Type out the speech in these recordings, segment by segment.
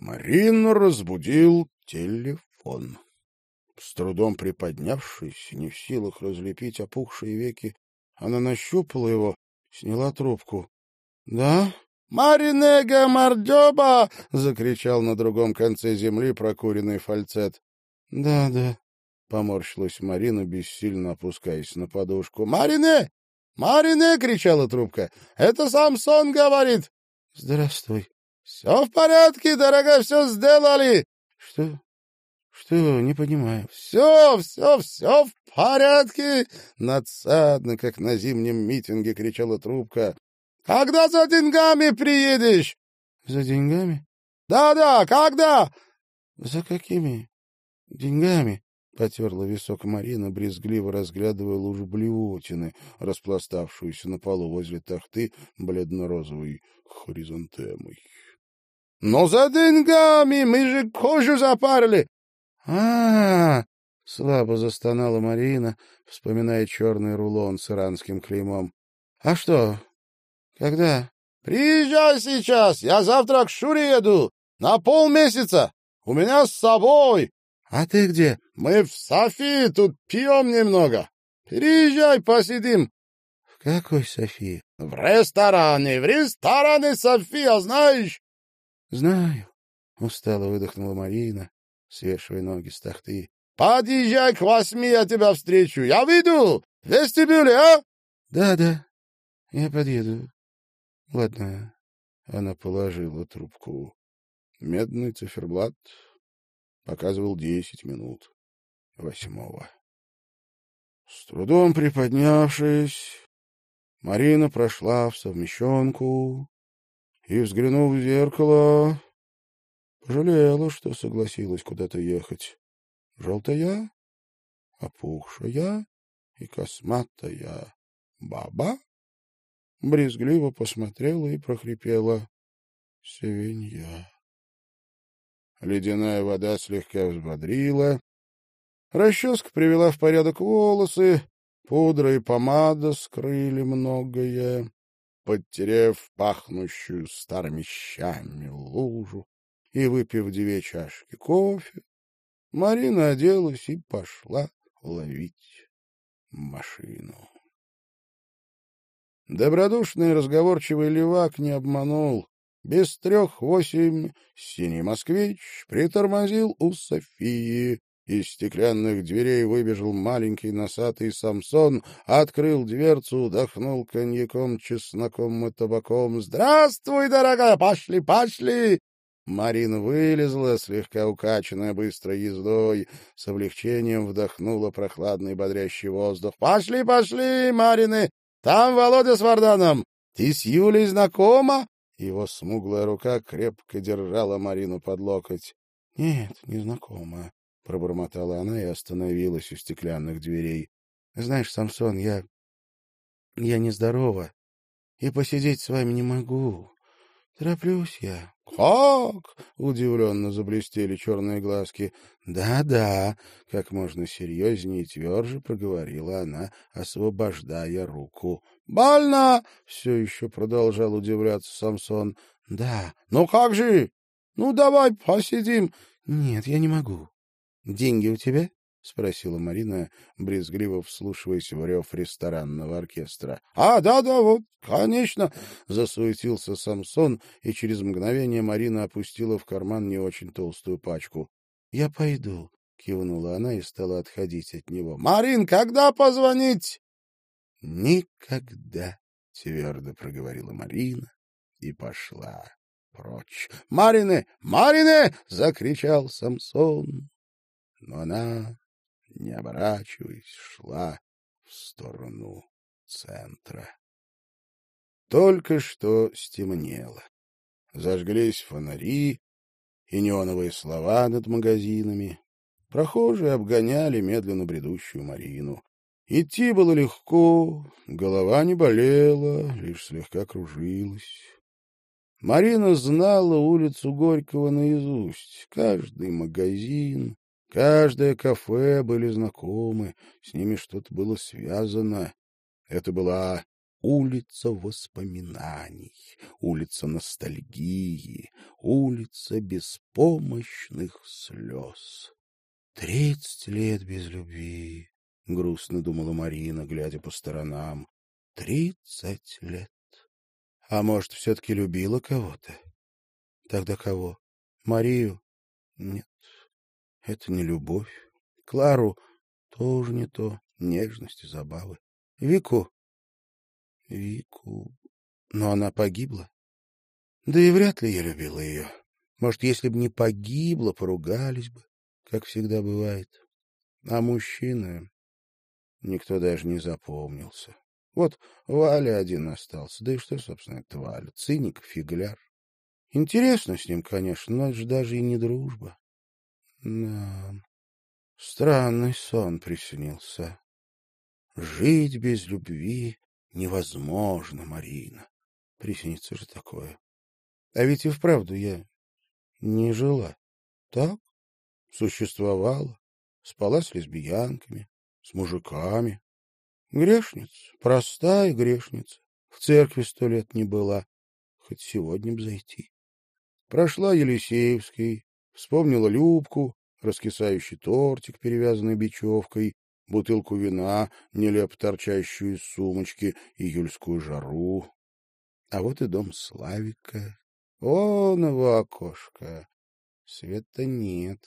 Марину разбудил телефон. С трудом приподнявшись, не в силах разлепить опухшие веки, она нащупала его, сняла трубку. — Да? — Маринега Мардёба! — закричал на другом конце земли прокуренный фальцет. — Да, да, — поморщилась Марина, бессильно опускаясь на подушку. — Марине! Марине! — кричала трубка. — Это Самсон говорит! — Здравствуй. — Все в порядке, дорогая, все сделали. — Что? Что? Не понимаю. — Все, все, все в порядке! — надсадно, как на зимнем митинге, кричала трубка. Когда за деньгами приедешь? — За деньгами? Да, — Да-да, когда? — За какими деньгами? — потерла висок Марина, брезгливо разглядывая лужу блевотины, распластавшуюся на полу возле тахты бледно-розовой хризантемой. — Но за деньгами! Мы же кожу запарили! А — -а, -а слабо застонала Марина, вспоминая черный рулон с иранским клеймом. — А что, когда? Приезжай сейчас, я завтра к Шуре еду. На полмесяца. У меня с собой. А ты где? Мы в Софии, тут пьем немного. Приезжай, посидим. В какой Софии? В ресторане, в ресторане София, знаешь? Знаю. Устало выдохнула Марина, свешивая ноги с тахты. Подъезжай к восьми, я тебя встречу. Я выйду. В вестибюле, а? Да, да. Я подъеду. Ладно. Она положила трубку. Медный циферблат показывал десять минут восьмого. С трудом приподнявшись, Марина прошла в совмещенку и, взглянув в зеркало, пожалела, что согласилась куда-то ехать. Желтая, опухшая и косматая баба брезгливо посмотрела и прохрипела «Севинья». Ледяная вода слегка взбодрила. Расческа привела в порядок волосы, пудра и помада скрыли многое. Подтерев пахнущую старыми щами лужу и выпив две чашки кофе, Марина оделась и пошла ловить машину. Добродушный разговорчивый левак не обманул. Без трех восемь синий москвич притормозил у Софии. Из стеклянных дверей выбежал маленький носатый Самсон, открыл дверцу, вдохнул коньяком, чесноком и табаком. «Здравствуй, дорогая! Пошли, пошли!» Марина вылезла, слегка укачанная быстрой ездой, с облегчением вдохнула прохладный бодрящий воздух. «Пошли, пошли, Марины! Там Володя с Варданом. Ты с Юлей знакома? Его смуглая рука крепко держала Марину под локоть. — Нет, не знакома, — пробормотала она и остановилась у стеклянных дверей. — Знаешь, Самсон, я... я нездорова и посидеть с вами не могу. Тороплюсь я. «Как?» — удивленно заблестели черные глазки. «Да-да», — как можно серьезнее и тверже проговорила она, освобождая руку. «Больно!» — все еще продолжал удивляться Самсон. «Да». «Ну как же? Ну давай посидим». «Нет, я не могу. Деньги у тебя?» — спросила Марина, брезгливо вслушиваясь в рев ресторанного оркестра. — А, да-да, вот, конечно! — засуетился Самсон, и через мгновение Марина опустила в карман не очень толстую пачку. — Я пойду, — кивнула она и стала отходить от него. — Марин, когда позвонить? — Никогда, — твердо проговорила Марина и пошла прочь. — Марине! Марине! — закричал Самсон. Но она не оборачиваясь, шла в сторону центра. Только что стемнело. Зажглись фонари и неоновые слова над магазинами. Прохожие обгоняли медленно бредущую Марину. Идти было легко, голова не болела, лишь слегка кружилась. Марина знала улицу Горького наизусть, каждый магазин, Каждое кафе были знакомы, с ними что-то было связано. Это была улица воспоминаний, улица ностальгии, улица беспомощных слез. Тридцать лет без любви, — грустно думала Марина, глядя по сторонам. Тридцать лет. А может, все-таки любила кого-то? Тогда кого? Марию? Нет, это не любовь. Клару тоже не то. Нежность и забавы. Вику? Вику... Но она погибла. Да и вряд ли я любила ее. Может, если бы не погибла, поругались бы, как всегда бывает. А мужчины... Никто даже не запомнился. Вот Валя один остался. Да и что, собственно, это Валя? Циник, фигляр. Интересно с ним, конечно, но это же даже и не дружба. Да, странный сон приснился. Жить без любви невозможно, Марина. Приснится же такое. А ведь и вправду я не жила. Так? Существовала. Спала с лесбиянками, с мужиками. Грешница, простая грешница. В церкви сто лет не была. Хоть сегодня б зайти. Прошла Елисеевский, вспомнила Любку, раскисающий тортик, перевязанный бечевкой, бутылку вина, нелепо торчащую из сумочки, июльскую жару. А вот и дом Славика. Вон его окошко. Света нет.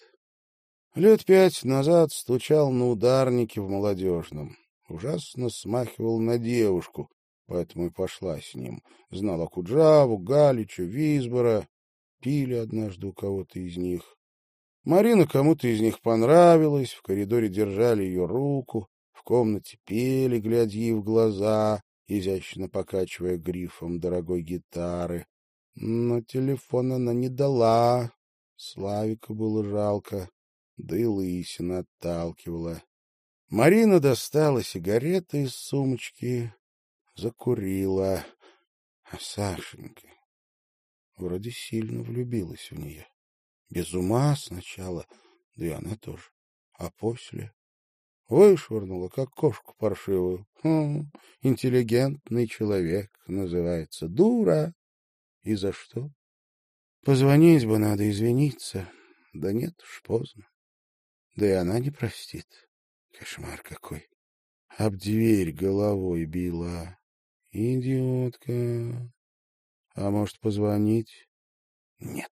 Лет пять назад стучал на ударнике в молодежном. Ужасно смахивал на девушку, поэтому и пошла с ним. Знала Куджаву, Галича, Визбора. Пили однажды у кого-то из них. Марина кому-то из них понравилась, в коридоре держали ее руку, в комнате пели, глядя ей в глаза, изящно покачивая грифом дорогой гитары. Но телефон она не дала. Славика было жалко, да и лысина отталкивала. Марина достала сигареты из сумочки, закурила. А Сашенька вроде сильно влюбилась в нее. Без ума сначала, да и она тоже. А после вышвырнула, как кошку паршивую. Хм, интеллигентный человек называется. Дура. И за что? Позвонить бы надо, извиниться. Да нет уж, поздно. Да и она не простит. Кошмар какой. Об дверь головой била. Идиотка. А может, позвонить? Нет.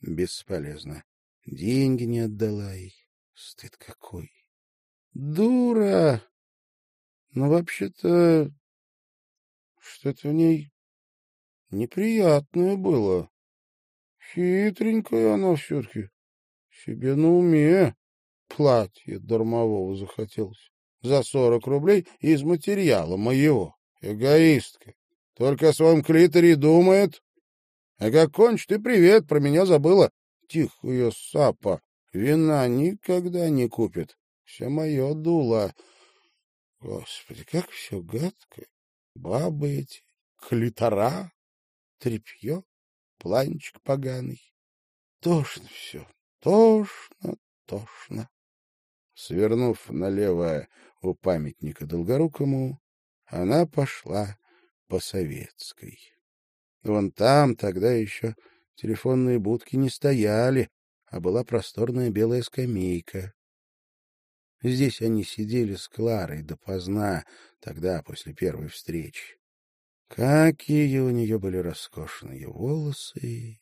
Бесполезно. Деньги не отдала ей. Стыд какой. Дура! Но вообще-то что-то в ней неприятное было. Хитренькая она все-таки. Себе на уме. Платье дармового захотелось. За сорок рублей из материала моего. Эгоистка. Только о своем клиторе думает. А как кончит, и привет, про меня забыла. Тихая сапа. Вина никогда не купит. Все мое дуло. Господи, как все гадко. Бабы эти, клитора, тряпье, планчик поганый. Тошно все, тошно, тошно. Свернув налево у памятника Долгорукому, она пошла по советской. Вон там тогда еще телефонные будки не стояли, а была просторная белая скамейка. Здесь они сидели с Кларой допоздна, тогда, после первой встречи. Какие у нее были роскошные волосы!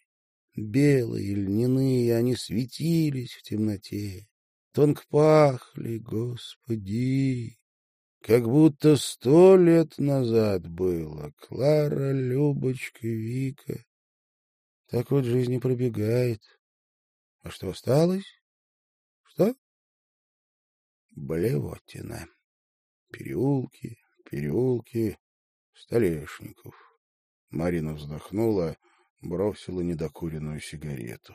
Белые, льняные, они светились в темноте. Тонко пахли, господи! Как будто сто лет назад было. Клара, Любочка, Вика. Так вот жизнь и пробегает. А что осталось? Что? Блевотина. Переулки, переулки, Столешников. Марина вздохнула, бросила недокуренную сигарету.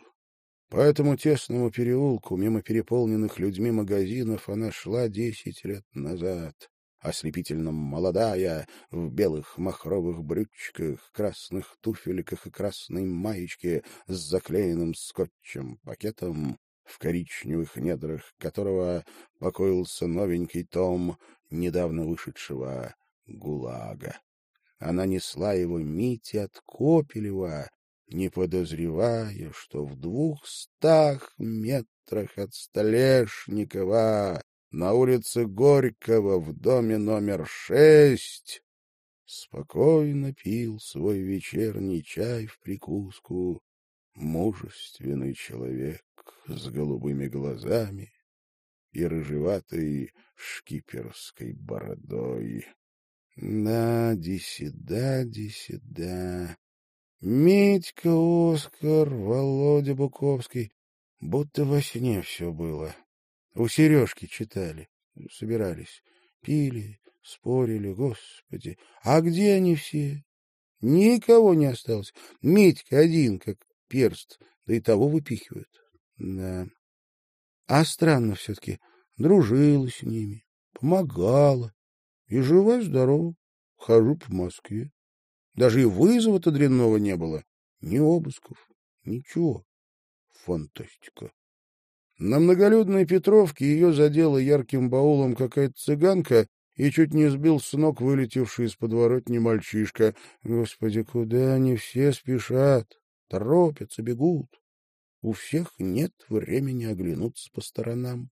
По этому тесному переулку, мимо переполненных людьми магазинов, она шла десять лет назад ослепительно молодая, в белых махровых брючках, красных туфельках и красной маечке с заклеенным скотчем пакетом, в коричневых недрах которого покоился новенький том недавно вышедшего ГУЛАГа. Она несла его Мите от Копелева, не подозревая, что в двухстах метрах от Столешникова на улице Горького в доме номер шесть спокойно пил свой вечерний чай в прикуску мужественный человек с голубыми глазами и рыжеватой шкиперской бородой. Да, диседа, диседа. Митька, Оскар, Володя Буковский. Будто во сне все было. У Сережки читали, собирались, пили, спорили, господи. А где они все? Никого не осталось. Митька один, как перст, да и того выпихивают. Да. А странно все-таки. Дружила с ними, помогала. И жива-здорова. Хожу по Москве. Даже и вызова-то дрянного не было. Ни обысков, ничего. Фантастика. На многолюдной Петровке ее задела ярким баулом какая-то цыганка и чуть не сбил с ног вылетевший из подворотни мальчишка. Господи, куда они все спешат? Торопятся, бегут. У всех нет времени оглянуться по сторонам.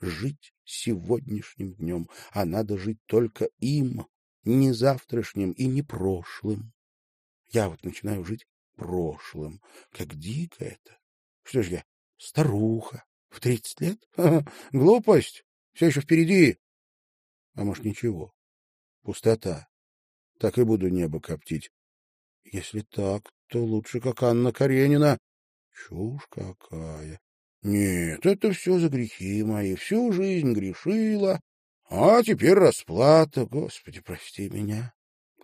Жить сегодняшним днем, а надо жить только им, не завтрашним и не прошлым. Я вот начинаю жить прошлым. Как дико это. Что ж я, старуха, в тридцать лет? Ха -ха, глупость, все еще впереди. А может, ничего. Пустота. Так и буду небо коптить. Если так, то лучше, как Анна Каренина. Чушь какая. Нет, это все за грехи мои. Всю жизнь грешила, а теперь расплата. Господи, прости меня.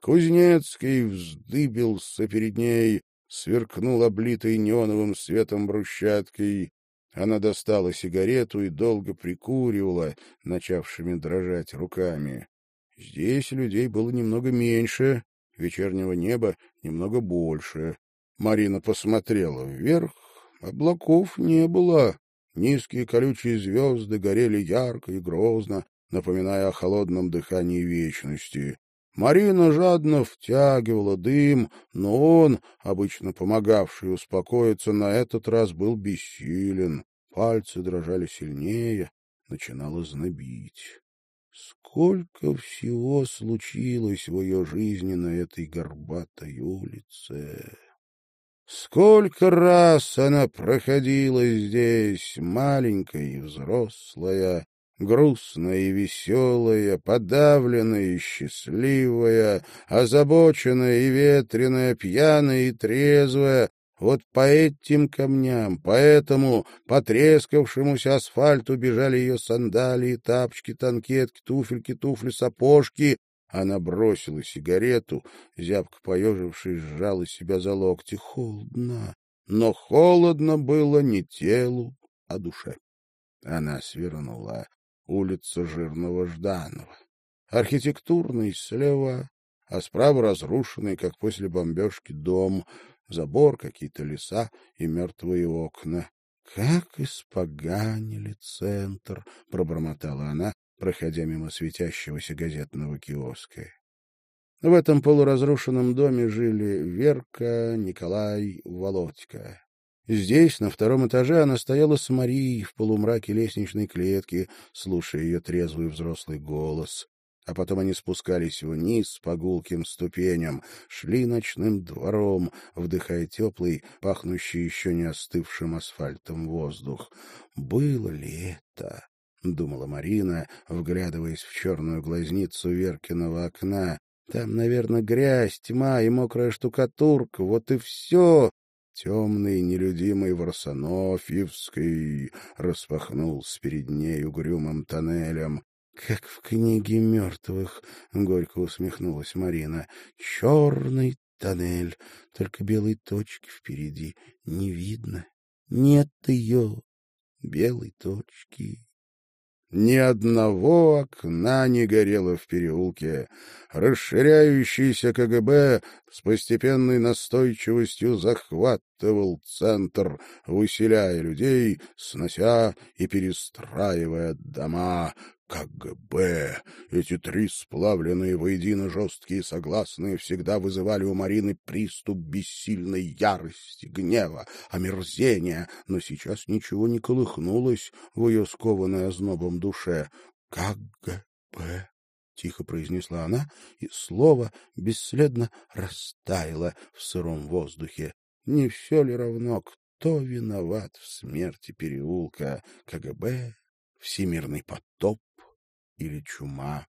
Кузнецкий вздыбился перед ней, сверкнул облитой неоновым светом брусчаткой. Она достала сигарету и долго прикуривала, начавшими дрожать руками. Здесь людей было немного меньше, вечернего неба немного больше. Марина посмотрела вверх, облаков не было. Низкие колючие звезды горели ярко и грозно, напоминая о холодном дыхании вечности. Марина жадно втягивала дым, но он, обычно помогавший успокоиться, на этот раз был бессилен. Пальцы дрожали сильнее, начинало знобить. Сколько всего случилось в ее жизни на этой горбатой улице! Сколько раз она проходила здесь, маленькая и взрослая, грустная и веселая, подавленная и счастливая, озабоченная и ветреная, пьяная и трезвая, вот по этим камням, по этому потрескавшемуся асфальту бежали ее сандалии, тапочки, танкетки, туфельки, туфли, сапожки. Она бросила сигарету, зябко поежившись, сжала себя за локти. Холодно. Но холодно было не телу, а душе. Она свернула улица Жирного Жданова. Архитектурный слева, а справа разрушенный, как после бомбежки, дом — забор, какие-то леса и мертвые окна. — Как испоганили центр! — пробормотала она, проходя мимо светящегося газетного киоска. В этом полуразрушенном доме жили Верка, Николай, Володька. Здесь, на втором этаже, она стояла с Марией в полумраке лестничной клетки, слушая ее трезвый взрослый голос а потом они спускались вниз по гулким ступеням, шли ночным двором, вдыхая теплый, пахнущий еще не остывшим асфальтом воздух. Было ли это? — думала Марина, вглядываясь в черную глазницу Веркиного окна. Там, наверное, грязь, тьма и мокрая штукатурка. Вот и все. Темный, нелюдимый Варсонофьевский распахнулся перед ней угрюмым тоннелем. Как в книге мертвых, — горько усмехнулась Марина. Черный тоннель, только белой точки впереди не видно. Нет ее, белой точки. Ни одного окна не горело в переулке. Расширяющийся КГБ с постепенной настойчивостью захватывал центр, выселяя людей, снося и перестраивая дома. КГБ. Эти три сплавленные воедино жесткие согласные всегда вызывали у Марины приступ бессильной ярости, гнева, омерзения, но сейчас ничего не колыхнулось в ее скованной ознобом душе. КГБ. — тихо произнесла она, и слово бесследно растаяло в сыром воздухе. Не все ли равно, кто виноват в смерти переулка? КГБ, всемирный потоп или чума?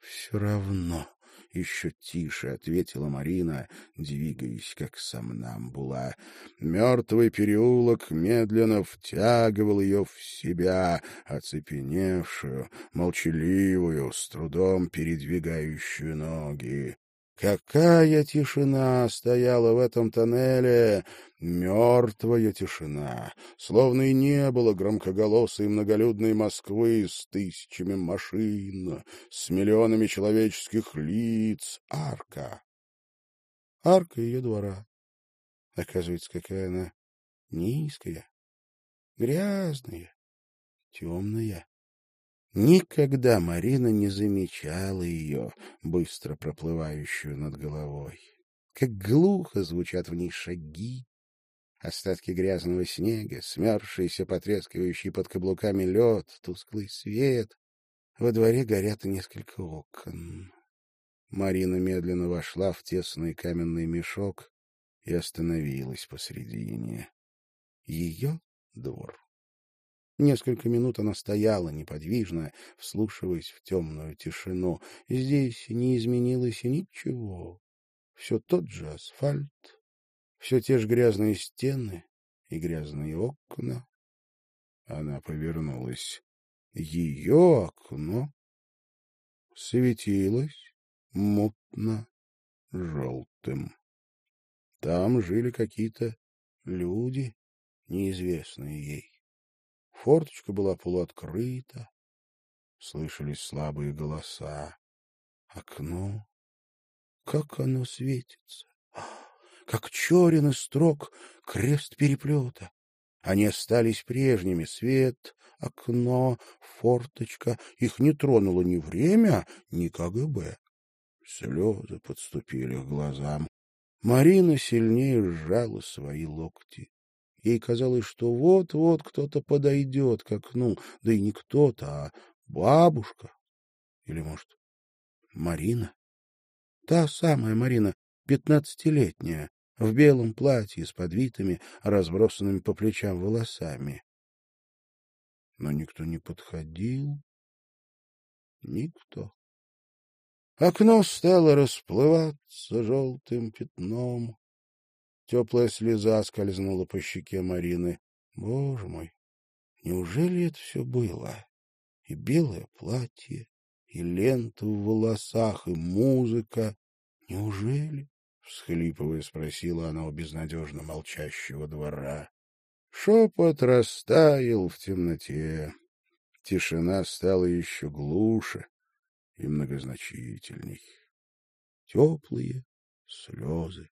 Все равно. Еще тише ответила Марина, двигаясь, как сомнамбула. Мертвый переулок медленно втягивал ее в себя, оцепеневшую, молчаливую, с трудом передвигающую ноги. Какая тишина стояла в этом тоннеле! Мертвая тишина, словно и не было громкоголосой многолюдной Москвы с тысячами машин, с миллионами человеческих лиц. Арка. Арка ее двора. Оказывается, какая она низкая, грязная, темная. Никогда Марина не замечала ее, быстро проплывающую над головой. Как глухо звучат в ней шаги, остатки грязного снега, смерзшийся, потрескивающий под каблуками лед, тусклый свет. Во дворе горят несколько окон. Марина медленно вошла в тесный каменный мешок и остановилась посредине. Ее двор. Несколько минут она стояла неподвижно, вслушиваясь в темную тишину. Здесь не изменилось ничего. Все тот же асфальт, все те же грязные стены и грязные окна. Она повернулась. Ее окно светилось мутно желтым. Там жили какие-то люди, неизвестные ей. Форточка была полуоткрыта, слышались слабые голоса. Окно, как оно светится! Как черен из строк крест переплета. Они остались прежними. Свет, окно, форточка. Их не тронуло ни время, ни КГБ. Слезы подступили к глазам. Марина сильнее сжала свои локти. Ей казалось, что вот-вот кто-то подойдет к окну, да и не кто-то, а бабушка. Или, может, Марина? Та самая Марина, пятнадцатилетняя, в белом платье с подвитыми, разбросанными по плечам волосами. Но никто не подходил. Никто. Окно стало расплываться желтым пятном. Теплая слеза скользнула по щеке Марины. Боже мой, неужели это все было? И белое платье, и лента в волосах, и музыка. Неужели? — всхлипывая спросила она у безнадежно молчащего двора. Шепот растаял в темноте. Тишина стала еще глуше и многозначительней. Теплые слезы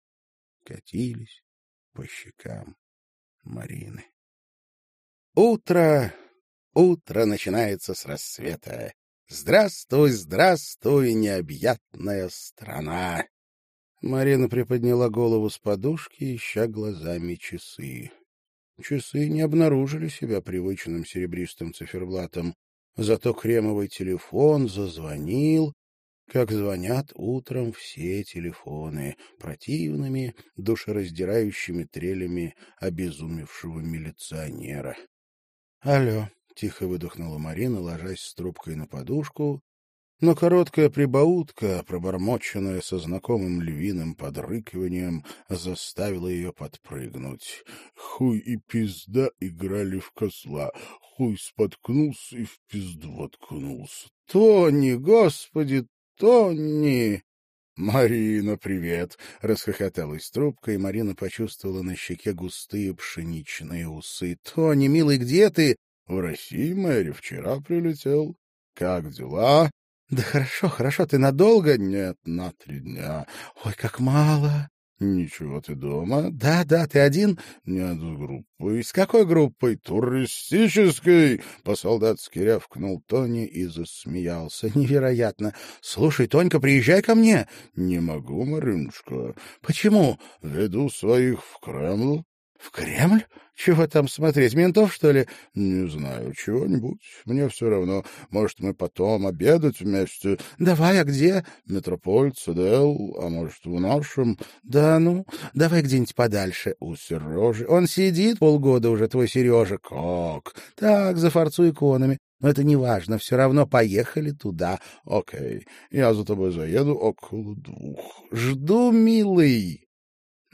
катились по щекам Марины. Утро, утро начинается с рассвета. Здравствуй, здравствуй, необъятная страна! Марина приподняла голову с подушки, ища глазами часы. Часы не обнаружили себя привычным серебристым циферблатом. Зато кремовый телефон зазвонил, как звонят утром все телефоны, противными, душераздирающими трелями обезумевшего милиционера. «Алло», — тихо выдохнула Марина, ложась с трубкой на подушку, но короткая прибаутка, пробормоченная со знакомым львиным подрыкиванием, заставила ее подпрыгнуть. Хуй и пизда играли в козла, хуй споткнулся и в пизду воткнулся. — Тони, господи, Тони! «Марина, привет!» — расхохоталась трубка, и Марина почувствовала на щеке густые пшеничные усы. «Тони, милый, где ты?» «В России, Мэри, вчера прилетел. Как дела?» «Да хорошо, хорошо, ты надолго?» «Нет, на три дня». «Ой, как мало!» Ничего, ты дома? Да, да, ты один? Нет, с группой. С какой группой? Туристической! По-солдатски рявкнул Тони и засмеялся. Невероятно. Слушай, Тонька, приезжай ко мне. Не могу, Маринушка. Почему? Веду своих в Кремль. В Кремль? Чего там смотреть, ментов, что ли? Не знаю, чего-нибудь. Мне все равно. Может, мы потом обедать вместе? Давай, а где? Метрополь, ЦДЛ, а может, в нашем? Да ну, давай где-нибудь подальше. У Сережи. Он сидит полгода уже, твой Сережа. Как? Так, за форцу иконами. Но это не важно, все равно поехали туда. Окей, я за тобой заеду около двух. Жду, милый.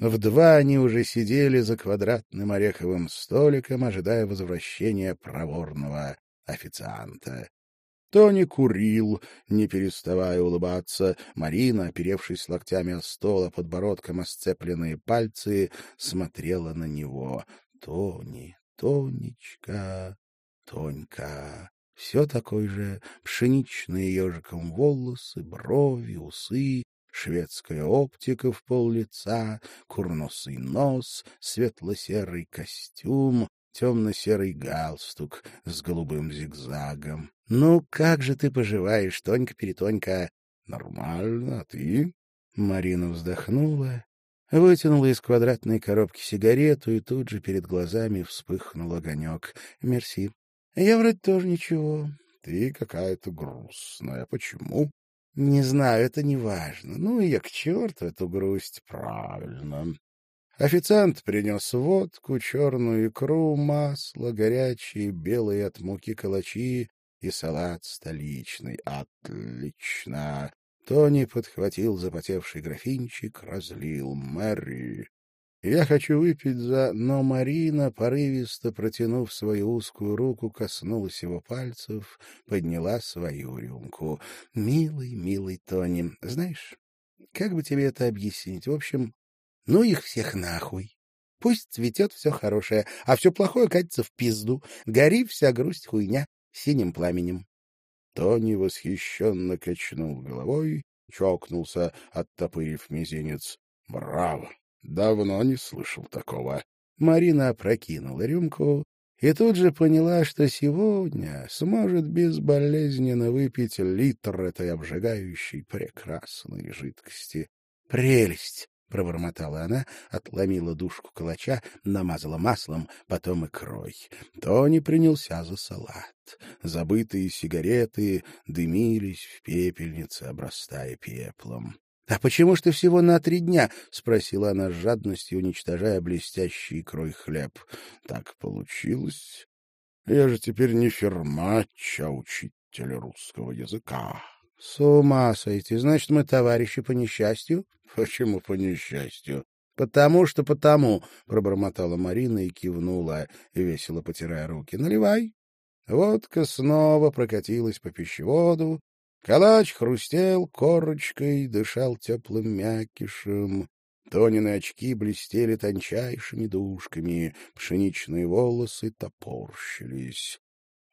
В два они уже сидели за квадратным ореховым столиком, ожидая возвращения проворного официанта. Тони курил, не переставая улыбаться. Марина, оперевшись локтями о стол, а подбородком о сцепленные пальцы, смотрела на него. Тони, Тонечка, Тонька. Все такой же пшеничные ежиком волосы, брови, усы, шведская оптика в пол лица, курносый нос, светло-серый костюм, темно-серый галстук с голубым зигзагом. — Ну, как же ты поживаешь, Тонька-перетонька? — Нормально, а ты? Марина вздохнула, вытянула из квадратной коробки сигарету, и тут же перед глазами вспыхнул огонек. — Мерси. — Я вроде тоже ничего. — Ты какая-то грустная. Почему? Не знаю, это не важно. Ну, я к черту эту грусть. Правильно. Официант принес водку, черную икру, масло, горячие, белые от муки калачи и салат столичный. Отлично. Тони подхватил запотевший графинчик, разлил. Мэри, я хочу выпить за... Но Марина, порывисто протянув свою узкую руку, коснулась его пальцев, подняла свою рюмку. «Милый, милый Тони, знаешь, как бы тебе это объяснить? В общем, ну их всех нахуй. Пусть цветет все хорошее, а все плохое катится в пизду. Гори вся грусть хуйня синим пламенем». Тони восхищенно качнул головой, чокнулся, оттопырив мизинец. «Браво! Давно не слышал такого. Марина опрокинула рюмку и тут же поняла, что сегодня сможет безболезненно выпить литр этой обжигающей прекрасной жидкости. Прелесть! — пробормотала она, отломила душку калача, намазала маслом, потом икрой. Тони принялся за салат. Забытые сигареты дымились в пепельнице, обрастая пеплом. — А почему ж ты всего на три дня? — спросила она с жадностью, уничтожая блестящий икрой хлеб. — Так получилось. Я же теперь не фермач, а учитель русского языка. — С ума сойти. Значит, мы товарищи по несчастью? — Почему по несчастью? — Потому что потому, — пробормотала Марина и кивнула, весело потирая руки. — Наливай. Водка снова прокатилась по пищеводу, Калач хрустел корочкой, дышал теплым мякишем. Тонины очки блестели тончайшими дужками, пшеничные волосы топорщились.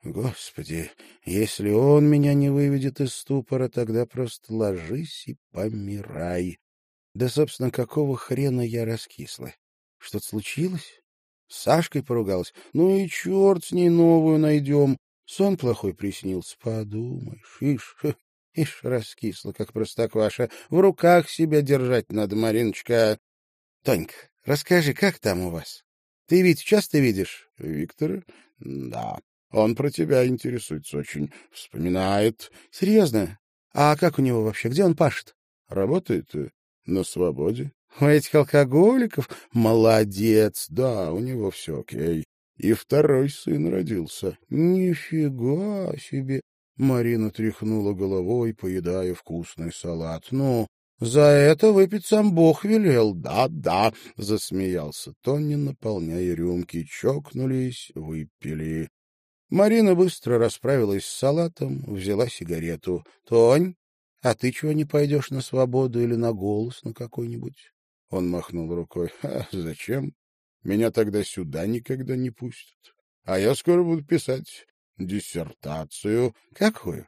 Господи, если он меня не выведет из ступора, тогда просто ложись и помирай. Да, собственно, какого хрена я раскисла? Что-то случилось? С Сашкой поругалась? Ну и черт с ней новую найдем. Сон плохой приснился, подумаешь. Ишь, ишь, раскисла, как простокваша. В руках себя держать надо, Мариночка. Тонька, расскажи, как там у вас? Ты ведь часто видишь Виктора? Да. Он про тебя интересуется очень. Вспоминает. Серьезно? А как у него вообще? Где он пашет? Работает э, на свободе. У этих алкоголиков? Молодец. Да, у него все окей. И второй сын родился. Нифига себе! Марина тряхнула головой, поедая вкусный салат. Ну, за это выпить сам Бог велел. Да-да, засмеялся Тони, наполняя рюмки. Чокнулись, выпили. Марина быстро расправилась с салатом, взяла сигарету. Тонь, а ты чего не пойдешь на свободу или на голос на какой-нибудь? Он махнул рукой. А зачем? Меня тогда сюда никогда не пустят. А я скоро буду писать диссертацию. Какую?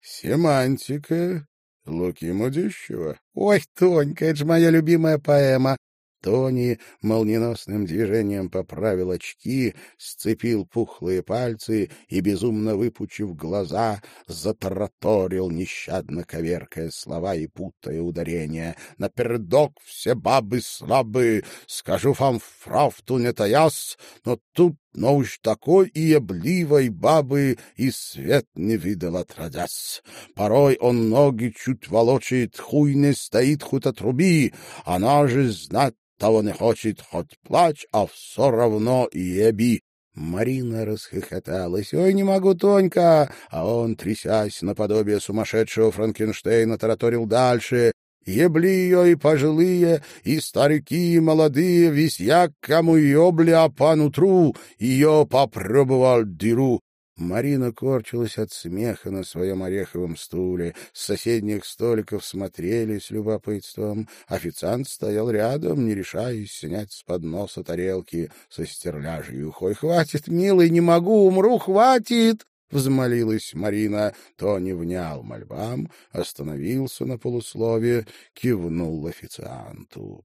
Семантика Луки Мудищева? Ой, Тонька, это же моя любимая поэма. Тони молниеносным движением поправил очки, сцепил пухлые пальцы и, безумно выпучив глаза, затараторил, нещадно коверкая слова и путая ударения. «Напередок все бабы слабы, скажу вам фрафту не таяс, но тут но уж такой и обливой бабы и свет не видел отродясь. Порой он ноги чуть волочит, хуй не стоит, хоть отруби, она же знать того не хочет, хоть плачь, а все равно еби. Марина расхохоталась. «Ой, не могу, Тонька!» А он, трясясь наподобие сумасшедшего Франкенштейна, тараторил дальше. «Ебли ее и пожилые, и старики, и молодые, весь як кому ебли, а по нутру ее попробовал дыру. Марина корчилась от смеха на своем ореховом стуле. С соседних столиков смотрели с любопытством. Официант стоял рядом, не решаясь снять с подноса тарелки со стерляжью ухой. — Хватит, милый, не могу, умру, хватит! — взмолилась Марина. Тони внял мольбам, остановился на полусловие, кивнул официанту.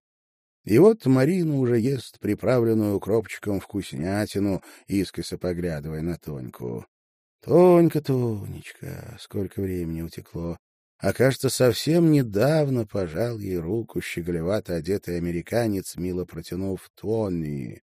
И вот Марина уже ест приправленную укропчиком вкуснятину, искоса поглядывая на Тоньку. Тонька, Тонечка, сколько времени утекло. А кажется, совсем недавно пожал ей руку щеголевато одетый американец, мило протянув Тони.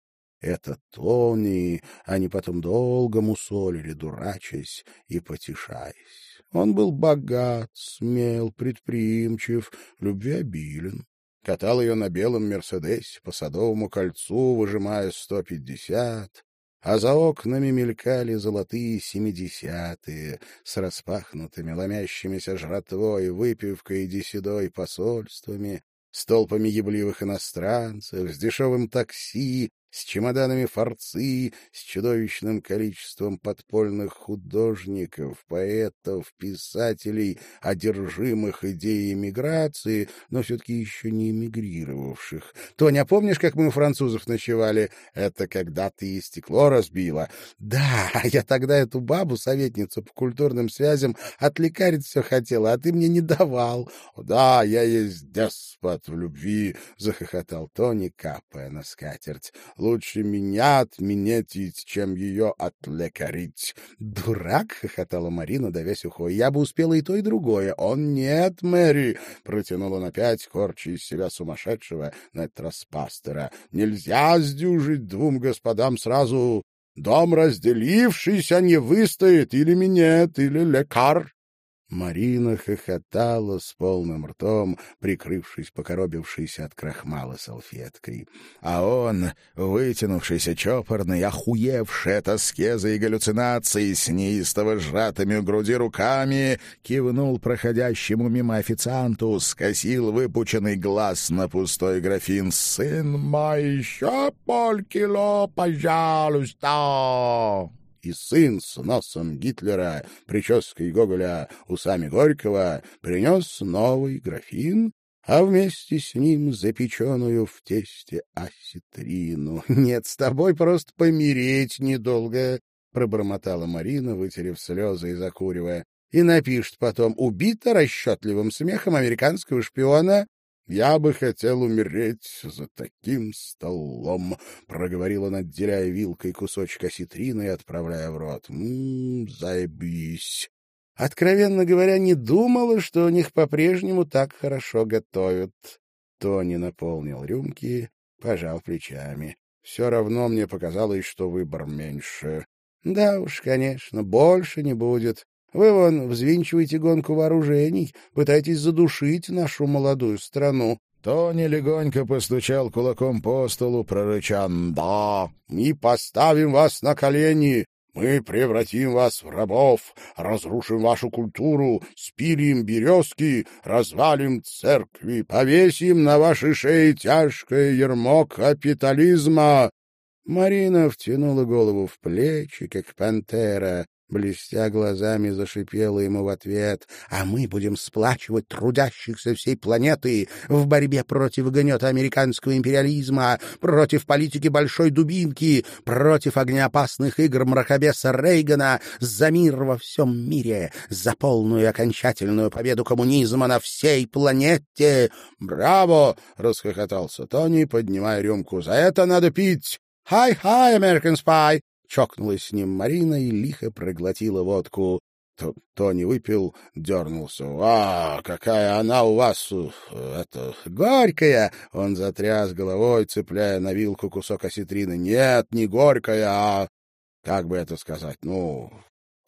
Это Тони, они потом долго мусолили, дурачась и потешаясь. Он был богат, смел, предприимчив, любвеобилен катал ее на белом «Мерседесе» по Садовому кольцу, выжимая сто пятьдесят, а за окнами мелькали золотые семидесятые с распахнутыми, ломящимися жратвой, выпивкой и деседой посольствами, с толпами ебливых иностранцев, с дешевым такси, с чемоданами форцы, с чудовищным количеством подпольных художников, поэтов, писателей, одержимых идеей миграции, но все-таки еще не эмигрировавших. Тоня, помнишь, как мы у французов ночевали? Это когда ты и стекло разбила. Да, я тогда эту бабу, советницу по культурным связям, отлекарить все хотела, а ты мне не давал. Да, я есть деспот в любви, — захохотал Тони, капая на скатерть. Лучше меня отменетить, чем ее отлекарить. — Дурак! — хохотала Марина, давясь ухой. — Я бы успела и то, и другое. — Он нет, Мэри! — протянул он опять, корча из себя сумасшедшего на этот раз пастора. — Нельзя сдюжить двум господам сразу. Дом разделившийся не выстоит или минет, или лекар. Марина хохотала с полным ртом, прикрывшись покоробившейся от крахмала салфеткой. А он, вытянувшийся чопорный, охуевший от аскезы и галлюцинаций, с неистово сжатыми у груди руками, кивнул проходящему мимо официанту, скосил выпученный глаз на пустой графин. «Сын мой, еще полкило, пожалуйста!» И сын с носом Гитлера, прической Гоголя, усами Горького, принес новый графин, а вместе с ним запеченную в тесте осетрину. — Нет, с тобой просто помереть недолго, — пробормотала Марина, вытерев слезы и закуривая. И напишет потом «Убита расчетливым смехом американского шпиона «Я бы хотел умереть за таким столом», — проговорил он, отделяя вилкой кусочек осетрины и отправляя в рот. «Ммм, заебись». Откровенно говоря, не думала, что у них по-прежнему так хорошо готовят. Тони наполнил рюмки, пожал плечами. Все равно мне показалось, что выбор меньше. Да уж, конечно, больше не будет. Вы вон взвинчиваете гонку вооружений, пытаетесь задушить нашу молодую страну. Тони легонько постучал кулаком по столу, прорычан «Да, мы поставим вас на колени, мы превратим вас в рабов, разрушим вашу культуру, спилим березки, развалим церкви, повесим на ваши шеи тяжкое ермо капитализма». Марина втянула голову в плечи, как пантера, Блестя глазами, зашипела ему в ответ. «А мы будем сплачивать трудящихся всей планеты в борьбе против гнета американского империализма, против политики большой дубинки, против огнеопасных игр мракобеса Рейгана, за мир во всем мире, за полную и окончательную победу коммунизма на всей планете!» «Браво!» — расхохотался Тони, поднимая рюмку. «За это надо пить!» «Хай-хай, American Spy!» Чокнулась с ним Марина и лихо проглотила водку. Тони выпил, дернулся. — А, какая она у вас, э, это, горькая! Он затряс головой, цепляя на вилку кусок осетрины. — Нет, не горькая, а, как бы это сказать, ну,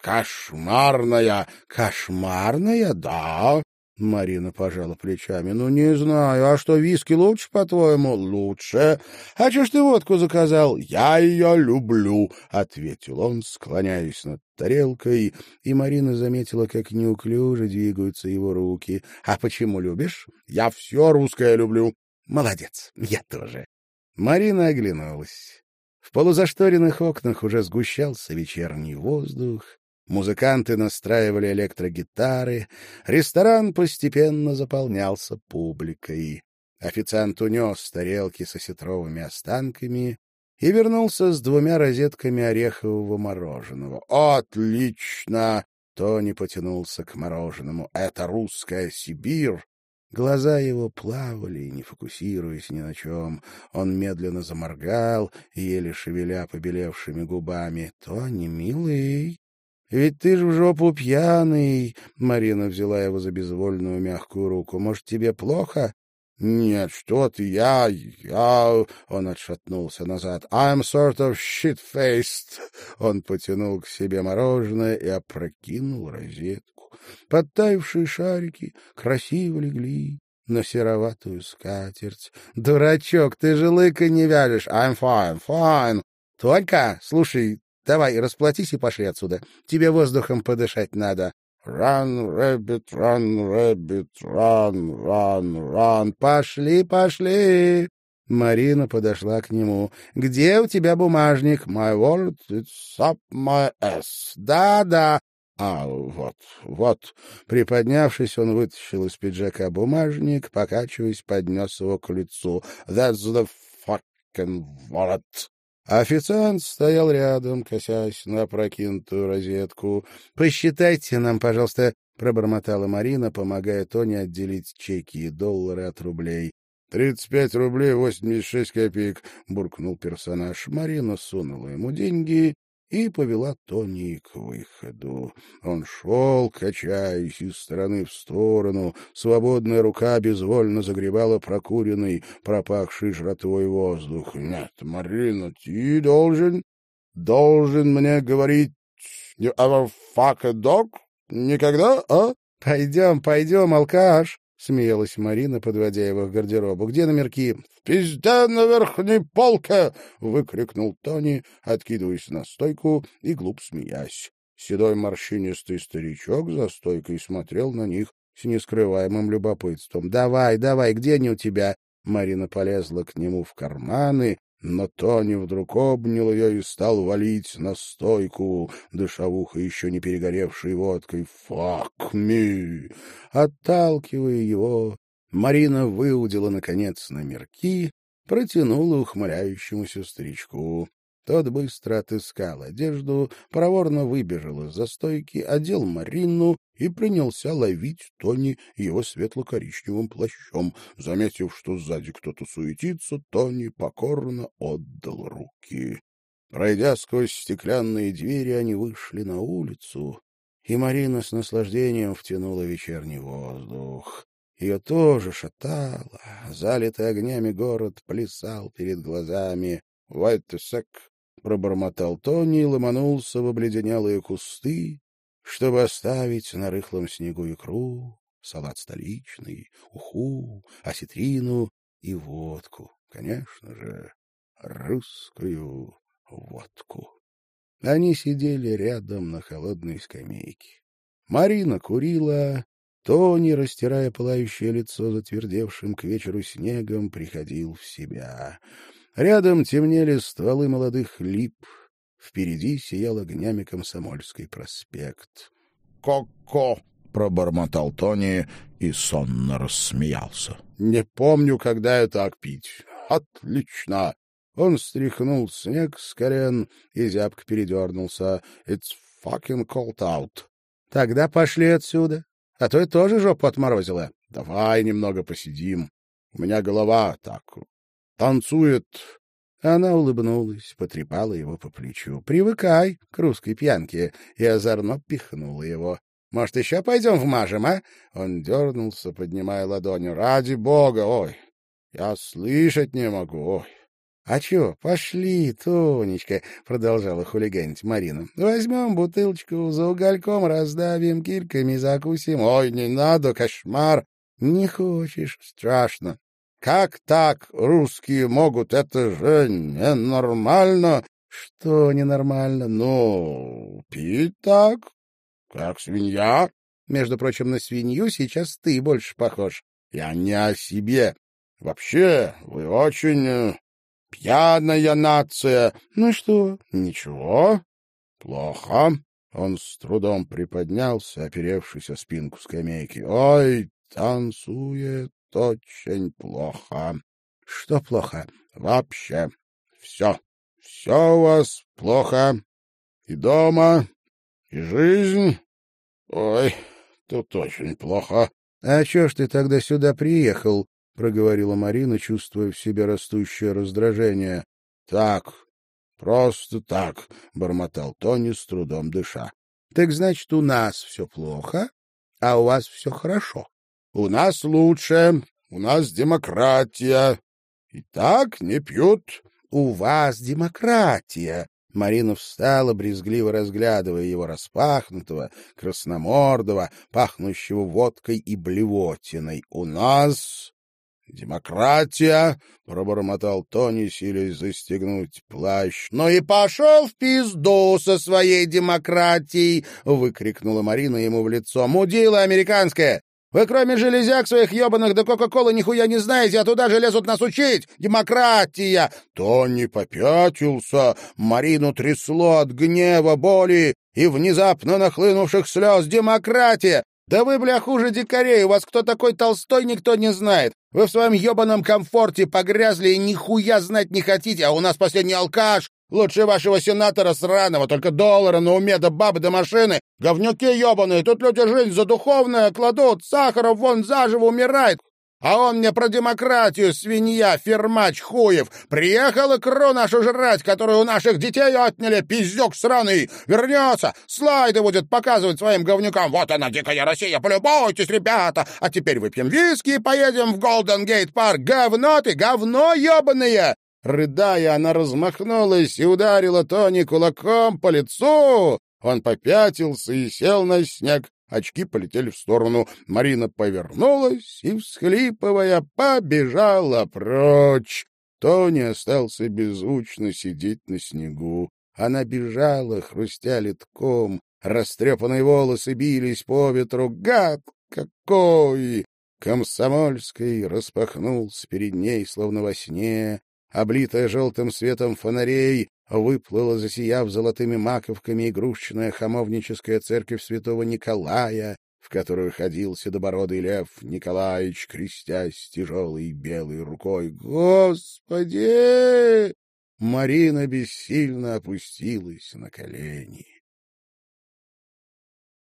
кошмарная. — Кошмарная, да, Марина пожала плечами. — Ну, не знаю. А что, виски лучше, по-твоему? — Лучше. — А что ж ты водку заказал? — Я ее люблю, — ответил он, склоняясь над тарелкой, и Марина заметила, как неуклюже двигаются его руки. — А почему любишь? — Я все русское люблю. — Молодец, я тоже. Марина оглянулась. В полузашторенных окнах уже сгущался вечерний воздух, Музыканты настраивали электрогитары, ресторан постепенно заполнялся публикой. Официант унес тарелки со сетровыми останками и вернулся с двумя розетками орехового мороженого. «Отлично!» — Тони потянулся к мороженому. «Это русская Сибирь!» Глаза его плавали, не фокусируясь ни на чем. Он медленно заморгал, еле шевеля побелевшими губами. «Тони, милый, ведь ты ж в жопу пьяный. Марина взяла его за безвольную мягкую руку. Может, тебе плохо? Нет, что ты, я, я... Он отшатнулся назад. I'm sort of shit-faced. Он потянул к себе мороженое и опрокинул розетку. Подтаявшие шарики красиво легли на сероватую скатерть. «Дурачок, ты же лыка не вяжешь! I'm fine, fine!» «Только, слушай, Давай, расплатись и пошли отсюда. Тебе воздухом подышать надо. Run, rabbit, run, rabbit, run, run, run. Пошли, пошли. Марина подошла к нему. «Где у тебя бумажник?» «My wallet, it's up my ass». «Да-да». «А, вот, вот». Приподнявшись, он вытащил из пиджака бумажник, покачиваясь, поднес его к лицу. «That's the fucking wallet». Официант стоял рядом, косясь на опрокинутую розетку. — Посчитайте нам, пожалуйста, — пробормотала Марина, помогая Тони отделить чеки и доллары от рублей. — Тридцать пять рублей восемьдесят шесть копеек, — буркнул персонаж. Марина сунула ему деньги и повела Тони к выходу. Он шел, качаясь из стороны в сторону, свободная рука безвольно загребала прокуренный, пропахший жратвой воздух. — Нет, Марина, ты должен, должен мне говорить «You ever fuck a dog?» Никогда, а? — Пойдем, пойдем, алкаш! — смеялась Марина, подводя его к гардеробу. — Где номерки? — В пизде на верхней полке! — выкрикнул Тони, откидываясь на стойку и глуп смеясь. Седой морщинистый старичок за стойкой смотрел на них с нескрываемым любопытством. — Давай, давай, где они у тебя? Марина полезла к нему в карманы, но Тони вдруг обнял ее и стал валить на стойку, дыша в ухо еще не перегоревшей водкой. «Фак ми!» Отталкивая его, Марина выудила, наконец, номерки, протянула ухмыляющемуся старичку. Тот быстро отыскал одежду, проворно выбежал из застойки, одел Марину и принялся ловить Тони его светло-коричневым плащом. Заметив, что сзади кто-то суетится, Тони покорно отдал руки. Пройдя сквозь стеклянные двери, они вышли на улицу, и Марина с наслаждением втянула вечерний воздух. Ее тоже шатало, залитый огнями город плясал перед глазами. — sec, — пробормотал Тони и ломанулся в обледенелые кусты, чтобы оставить на рыхлом снегу икру, салат столичный, уху, осетрину и водку. Конечно же, русскую водку. Они сидели рядом на холодной скамейке. Марина курила, Тони, растирая пылающее лицо затвердевшим к вечеру снегом, приходил в себя — Рядом темнели стволы молодых лип. Впереди сиял огнями Комсомольский проспект. «Ко-ко!» — пробормотал Тони и сонно рассмеялся. «Не помню, когда я так пить. Отлично!» Он стряхнул снег с колен, и зябко передернулся. «It's fucking cold out». «Тогда пошли отсюда, а то и тоже жопу отморозила». «Давай немного посидим. У меня голова так танцует». Она улыбнулась, потрепала его по плечу. «Привыкай к русской пьянке», и озорно пихнула его. «Может, еще пойдем вмажем, а?» Он дернулся, поднимая ладонью. «Ради бога! Ой, я слышать не могу! Ой!» «А чё, пошли, Тонечка», — продолжала хулиганить Марина. «Возьмем бутылочку, за угольком раздавим, кильками закусим». «Ой, не надо, кошмар!» «Не хочешь, страшно. Как так русские могут? Это же ненормально!» «Что ненормально?» «Ну, пить так, как свинья». «Между прочим, на свинью сейчас ты больше похож». «Я не о себе. Вообще, вы очень э, Пьяная нация. Ну что? Ничего. Плохо. Он с трудом приподнялся, оперевшись о спинку скамейки. Ой, танцует очень плохо. Что плохо? Вообще. Все. Все у вас плохо. И дома, и жизнь. Ой, тут очень плохо. А чё ж ты тогда сюда приехал? проговорила Марина, чувствуя в себе растущее раздражение. — Так, просто так, — бормотал Тони, с трудом дыша. — Так значит, у нас все плохо, а у вас все хорошо. — У нас лучше, у нас демократия. И так не пьют. — У вас демократия, Марина встала, брезгливо разглядывая его распахнутого, красномордого, пахнущего водкой и блевотиной. — У нас «Демократия!» — пробормотал Тони, силясь застегнуть плащ. «Ну и пошел в пизду со своей демократией!» — выкрикнула Марина ему в лицо. «Мудила американская! Вы кроме железяк своих ебаных да Кока-Колы нихуя не знаете, а туда же лезут нас учить! Демократия!» Тони попятился, Марину трясло от гнева, боли и внезапно нахлынувших слез. «Демократия! Да вы, бля, хуже дикарей, у вас кто такой Толстой, никто не знает. Вы в своем ебаном комфорте погрязли и нихуя знать не хотите, а у нас последний алкаш. Лучше вашего сенатора сраного, только доллара на уме да бабы да машины. Говнюки ебаные, тут люди жизнь за духовное кладут, Сахаров вон заживо умирает. А он мне про демократию, свинья, фермач, хуев. Приехал икру нашу жрать, которую у наших детей отняли, пиздюк сраный. Вернется, слайды будет показывать своим говнюкам. Вот она, дикая Россия, полюбуйтесь, ребята. А теперь выпьем виски и поедем в Голден Гейт Парк. Говно ты, говно ебаное! Рыдая, она размахнулась и ударила Тони кулаком по лицу. Он попятился и сел на снег. Очки полетели в сторону. Марина повернулась и, всхлипывая, побежала прочь. Тони остался беззвучно сидеть на снегу. Она бежала, хрустя литком. Растрепанные волосы бились по ветру. Гад какой! Комсомольский распахнулся перед ней, словно во сне. Облитая желтым светом фонарей, выплыла, засияв золотыми маковками, игрушечная хамовническая церковь святого Николая, в которую ходил седобородый лев Николаевич, крестясь тяжелой белой рукой. «Господи!» Марина бессильно опустилась на колени.